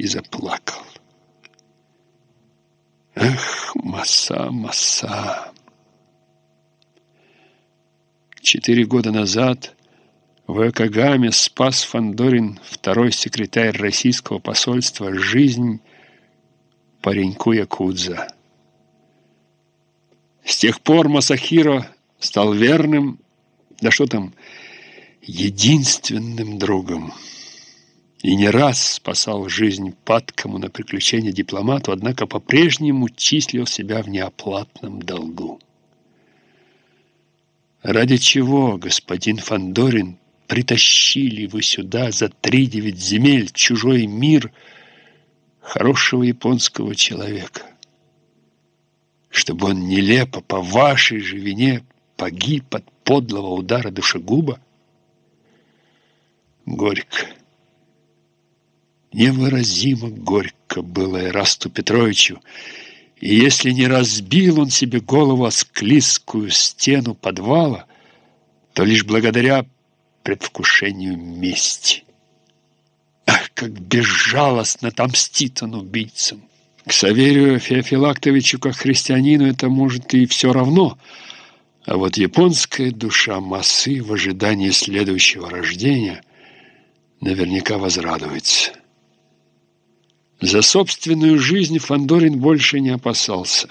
и заплакал. Эх, Маса, Маса! Четыре года назад в Экагаме спас Фандорин, второй секретарь российского посольства, жизнь пареньку Якудза. С тех пор Масахиро стал верным, да что там, единственным другом. И не раз спасал жизнь падкому на приключения дипломату, однако по-прежнему числил себя в неоплатном долгу. Ради чего, господин Фандорин, притащили вы сюда за три девять земель чужой мир хорошего японского человека? Чтобы он нелепо по вашей же вине погиб от подлого удара душегуба? Горько. Невыразимо горько было Ирасту Петровичу, и если не разбил он себе голову о склизкую стену подвала, то лишь благодаря предвкушению мести. Ах, как безжалостно отомстит он убийцам! К Саверию Феофилактовичу, как христианину, это может и все равно, а вот японская душа массы в ожидании следующего рождения наверняка возрадуется. За собственную жизнь Фандорин больше не опасался.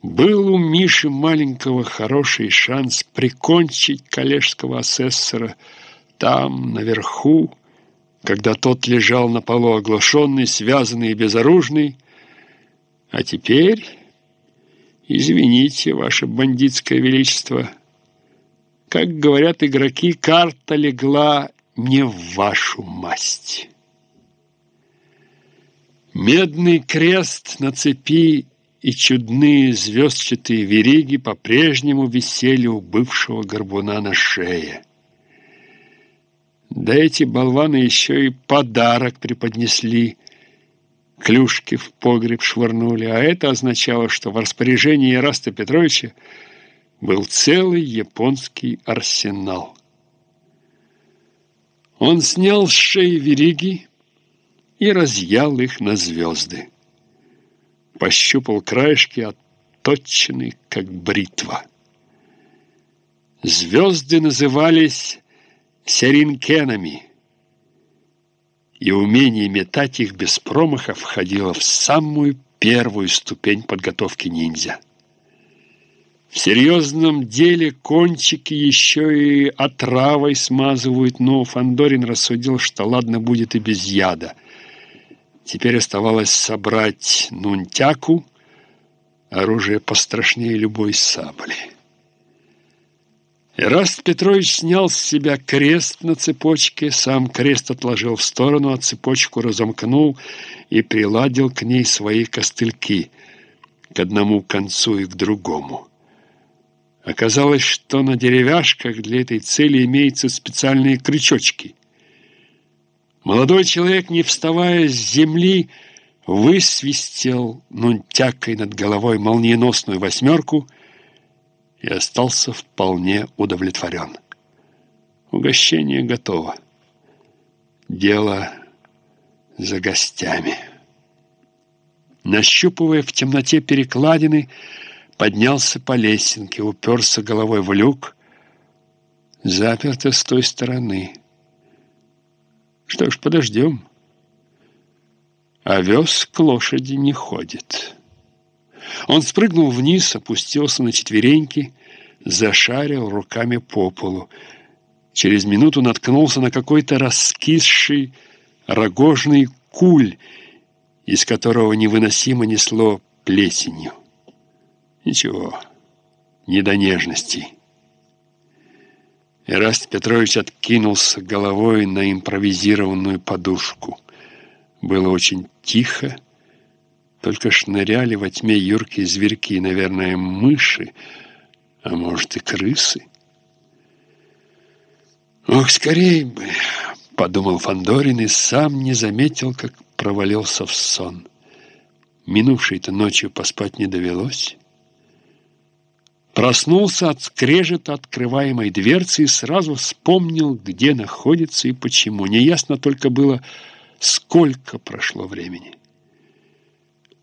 Был у Миши маленького хороший шанс прикончить коллежского асессора там, наверху, когда тот лежал на полу оглашенный, связанный и безоружный. А теперь, извините, ваше бандитское величество, как говорят игроки, карта легла не в вашу масть». Медный крест на цепи и чудные звездчатые вериги по-прежнему висели у бывшего горбуна на шее. Да эти болваны еще и подарок преподнесли, клюшки в погреб швырнули, а это означало, что в распоряжении Ираста Петровича был целый японский арсенал. Он снял с шеи вериги, и разъял их на звезды. Пощупал краешки, отточенные, как бритва. Звезды назывались серинкенами, и умение метать их без промаха входило в самую первую ступень подготовки ниндзя. В серьезном деле кончики еще и отравой смазывают, но Фандорин рассудил, что ладно будет и без яда – Теперь оставалось собрать нунтяку, оружие пострашнее любой сабли. Ираст Петрович снял с себя крест на цепочке, сам крест отложил в сторону, а цепочку разомкнул и приладил к ней свои костыльки, к одному концу и к другому. Оказалось, что на деревяшках для этой цели имеются специальные крючочки – Молодой человек, не вставая с земли, высвистел нунтякой над головой молниеносную восьмерку и остался вполне удовлетворен. Угощение готово. Дело за гостями. Нащупывая в темноте перекладины, поднялся по лесенке, уперся головой в люк, заперто с той стороны. Что ж, подождем. Овес к лошади не ходит. Он спрыгнул вниз, опустился на четвереньки, зашарил руками по полу. Через минуту наткнулся на какой-то раскисший рогожный куль, из которого невыносимо несло плесенью. Ничего, не до нежностей. Эраст Петрович откинулся головой на импровизированную подушку. Было очень тихо, только шныряли во тьме юркие зверьки, наверное, мыши, а может и крысы. «Ох, скорей бы!» — подумал Фандорин и сам не заметил, как провалился в сон. Минувшей-то ночью поспать не довелось. Проснулся от скрежета открываемой дверцы и сразу вспомнил, где находится и почему. Неясно только было, Сколько прошло времени!